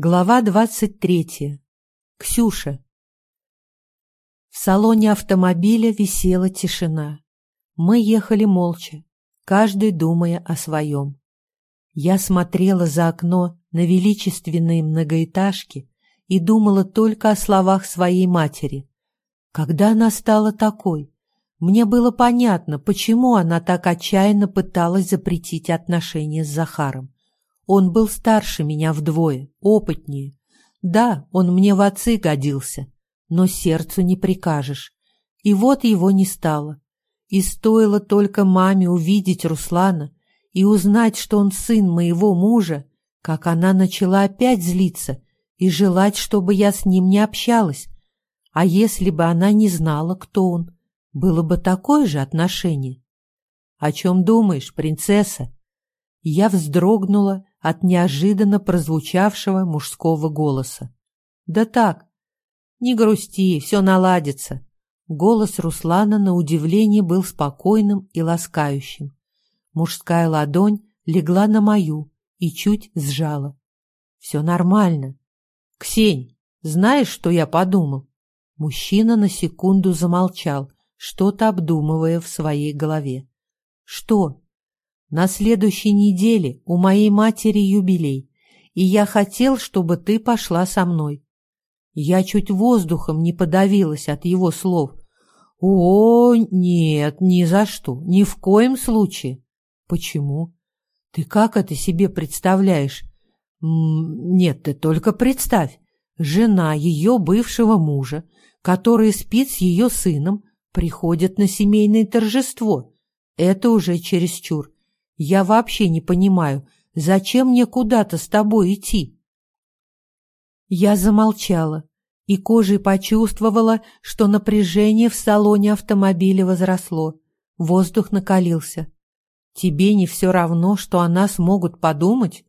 Глава двадцать третья. Ксюша. В салоне автомобиля висела тишина. Мы ехали молча, каждый думая о своем. Я смотрела за окно на величественные многоэтажки и думала только о словах своей матери. Когда она стала такой, мне было понятно, почему она так отчаянно пыталась запретить отношения с Захаром. Он был старше меня вдвое, опытнее. Да, он мне в отцы годился, но сердцу не прикажешь. И вот его не стало. И стоило только маме увидеть Руслана и узнать, что он сын моего мужа, как она начала опять злиться и желать, чтобы я с ним не общалась. А если бы она не знала, кто он, было бы такое же отношение. — О чем думаешь, принцесса? Я вздрогнула от неожиданно прозвучавшего мужского голоса. «Да так, не грусти, все наладится». Голос Руслана на удивление был спокойным и ласкающим. Мужская ладонь легла на мою и чуть сжала. «Все нормально». «Ксень, знаешь, что я подумал?» Мужчина на секунду замолчал, что-то обдумывая в своей голове. «Что?» На следующей неделе у моей матери юбилей, и я хотел, чтобы ты пошла со мной. Я чуть воздухом не подавилась от его слов. О, нет, ни за что, ни в коем случае. Почему? Ты как это себе представляешь? Нет, ты только представь. Жена ее бывшего мужа, который спит с ее сыном, приходит на семейное торжество. Это уже чересчур. Я вообще не понимаю, зачем мне куда-то с тобой идти?» Я замолчала и кожей почувствовала, что напряжение в салоне автомобиля возросло. Воздух накалился. «Тебе не все равно, что о нас могут подумать?»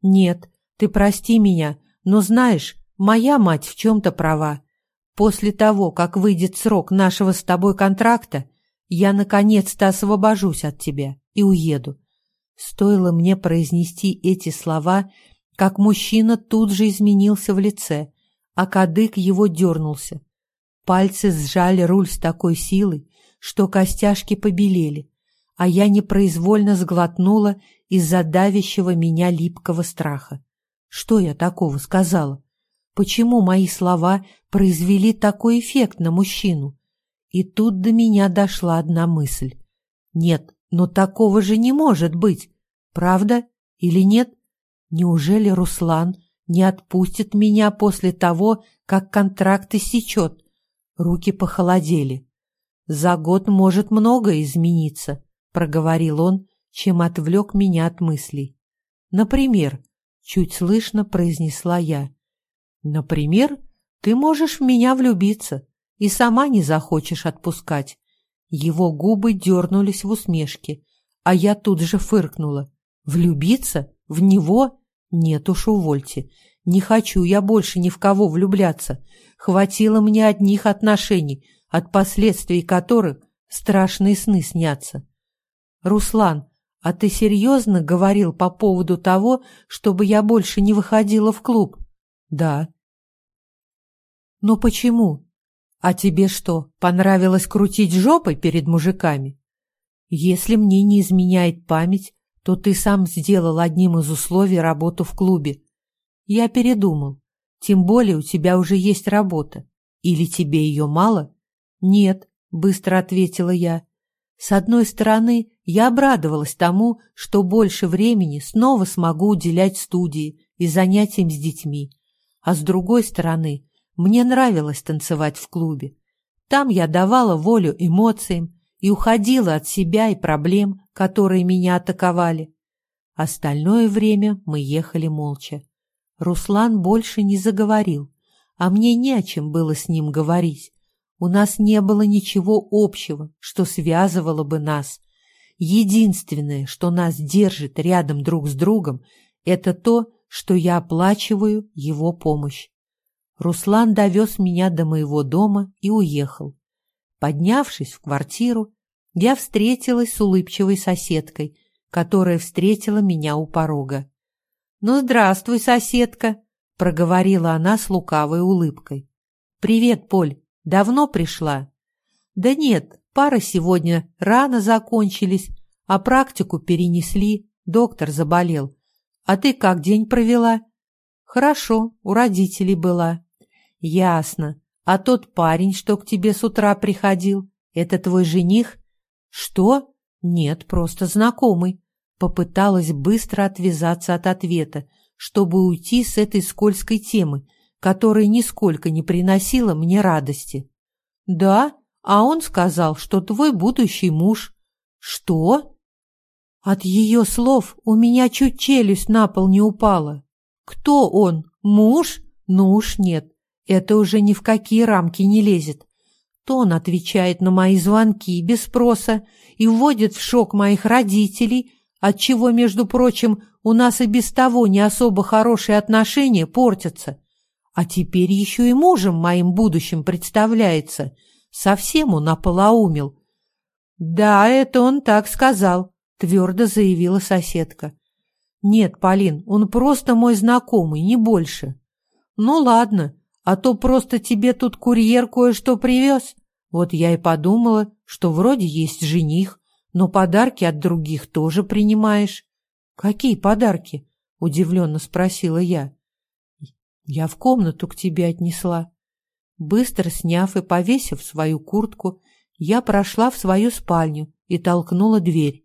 «Нет, ты прости меня, но знаешь, моя мать в чем-то права. После того, как выйдет срок нашего с тобой контракта, я наконец-то освобожусь от тебя и уеду. Стоило мне произнести эти слова, как мужчина тут же изменился в лице, а кадык его дернулся. Пальцы сжали руль с такой силой, что костяшки побелели, а я непроизвольно сглотнула из-за давящего меня липкого страха. Что я такого сказала? Почему мои слова произвели такой эффект на мужчину? И тут до меня дошла одна мысль. Нет, но такого же не может быть. Правда или нет? Неужели Руслан не отпустит меня после того, как контракт истечет? Руки похолодели. За год может многое измениться, проговорил он, чем отвлек меня от мыслей. Например, чуть слышно произнесла я. Например, ты можешь в меня влюбиться и сама не захочешь отпускать. Его губы дернулись в усмешке, а я тут же фыркнула. Влюбиться? В него? Нет уж, увольте. Не хочу я больше ни в кого влюбляться. Хватило мне одних отношений, от последствий которых страшные сны снятся. Руслан, а ты серьезно говорил по поводу того, чтобы я больше не выходила в клуб? Да. Но почему? А тебе что, понравилось крутить жопой перед мужиками? Если мне не изменяет память, то ты сам сделал одним из условий работу в клубе. Я передумал. Тем более у тебя уже есть работа. Или тебе ее мало? Нет, быстро ответила я. С одной стороны, я обрадовалась тому, что больше времени снова смогу уделять студии и занятиям с детьми. А с другой стороны, мне нравилось танцевать в клубе. Там я давала волю эмоциям и уходила от себя и проблем, которые меня атаковали. Остальное время мы ехали молча. Руслан больше не заговорил, а мне не о чем было с ним говорить. У нас не было ничего общего, что связывало бы нас. Единственное, что нас держит рядом друг с другом, это то, что я оплачиваю его помощь. Руслан довез меня до моего дома и уехал. Поднявшись в квартиру, я встретилась с улыбчивой соседкой, которая встретила меня у порога. «Ну, здравствуй, соседка!» — проговорила она с лукавой улыбкой. «Привет, Поль. Давно пришла?» «Да нет, пара сегодня рано закончились, а практику перенесли, доктор заболел. А ты как день провела?» «Хорошо, у родителей была». «Ясно. А тот парень, что к тебе с утра приходил, это твой жених?» «Что?» «Нет, просто знакомый». Попыталась быстро отвязаться от ответа, чтобы уйти с этой скользкой темы, которая нисколько не приносила мне радости. «Да, а он сказал, что твой будущий муж». «Что?» От ее слов у меня чуть челюсть на пол не упала. «Кто он? Муж? Ну уж нет, это уже ни в какие рамки не лезет. То он отвечает на мои звонки без спроса и вводит в шок моих родителей, отчего, между прочим, у нас и без того не особо хорошие отношения портятся. А теперь еще и мужем моим будущим представляется. Совсем он ополоумел. «Да, это он так сказал», — твердо заявила соседка. «Нет, Полин, он просто мой знакомый, не больше». «Ну ладно, а то просто тебе тут курьер кое-что привез. Вот я и подумала, что вроде есть жених, но подарки от других тоже принимаешь. Какие подарки? Удивленно спросила я. Я в комнату к тебе отнесла. Быстро сняв и повесив свою куртку, я прошла в свою спальню и толкнула дверь.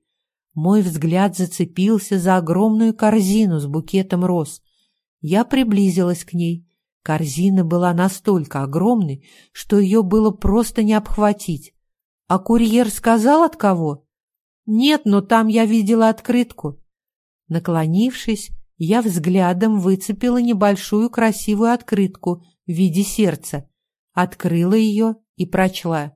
Мой взгляд зацепился за огромную корзину с букетом роз. Я приблизилась к ней. Корзина была настолько огромной, что ее было просто не обхватить. А курьер сказал от кого? «Нет, но там я видела открытку». Наклонившись, я взглядом выцепила небольшую красивую открытку в виде сердца, открыла ее и прочла.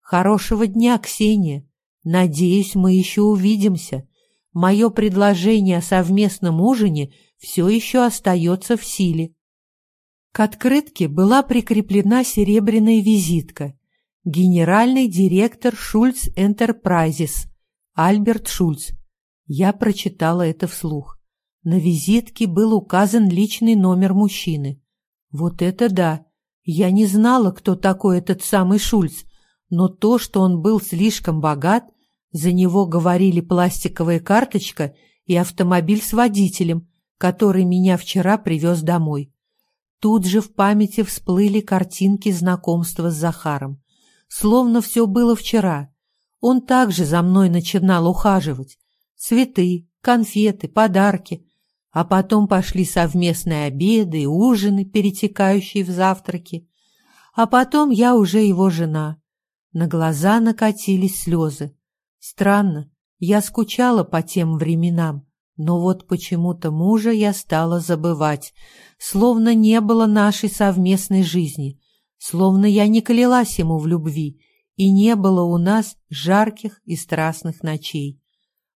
«Хорошего дня, Ксения! Надеюсь, мы еще увидимся. Мое предложение о совместном ужине все еще остается в силе». К открытке была прикреплена серебряная визитка. Генеральный директор Шульц Энтерпрайзис, Альберт Шульц. Я прочитала это вслух. На визитке был указан личный номер мужчины. Вот это да! Я не знала, кто такой этот самый Шульц, но то, что он был слишком богат, за него говорили пластиковая карточка и автомобиль с водителем, который меня вчера привез домой. Тут же в памяти всплыли картинки знакомства с Захаром. Словно все было вчера. Он также за мной начинал ухаживать. Цветы, конфеты, подарки. А потом пошли совместные обеды и ужины, перетекающие в завтраки. А потом я уже его жена. На глаза накатились слезы. Странно, я скучала по тем временам, но вот почему-то мужа я стала забывать, словно не было нашей совместной жизни, словно я не клялась ему в любви, и не было у нас жарких и страстных ночей.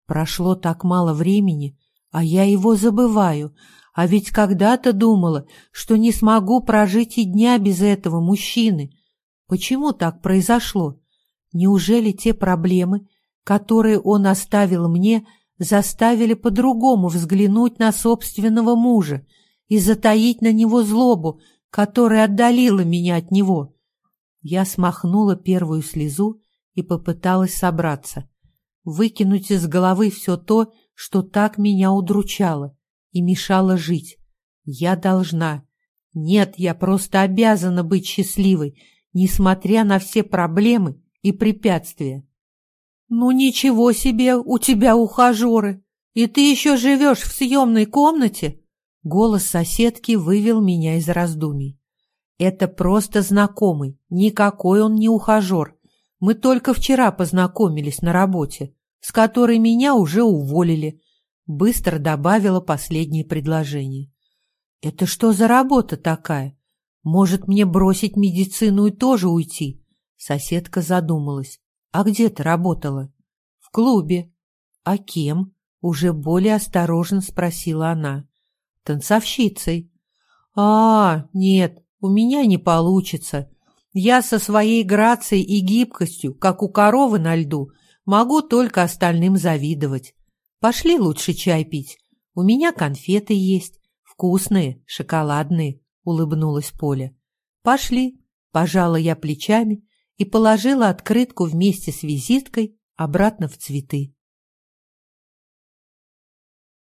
Прошло так мало времени, а я его забываю, а ведь когда-то думала, что не смогу прожить и дня без этого мужчины. Почему так произошло? Неужели те проблемы, которые он оставил мне, заставили по-другому взглянуть на собственного мужа и затаить на него злобу, которая отдалила меня от него? Я смахнула первую слезу и попыталась собраться, выкинуть из головы все то, что так меня удручало и мешало жить. Я должна. Нет, я просто обязана быть счастливой, несмотря на все проблемы и препятствия. «Ну ничего себе, у тебя ухажеры! И ты еще живешь в съемной комнате?» Голос соседки вывел меня из раздумий. Это просто знакомый, никакой он не ухажер. Мы только вчера познакомились на работе, с которой меня уже уволили. Быстро добавила последнее предложение. Это что за работа такая? Может, мне бросить медицину и тоже уйти? Соседка задумалась. А где ты работала? В клубе. А кем? Уже более осторожно спросила она. Танцовщицей. А, нет, у меня не получится. Я со своей грацией и гибкостью, как у коровы на льду, могу только остальным завидовать. Пошли лучше чай пить. У меня конфеты есть, «Вкусные, шоколадные», — улыбнулась Поля. «Пошли», — пожала я плечами и положила открытку вместе с визиткой обратно в цветы.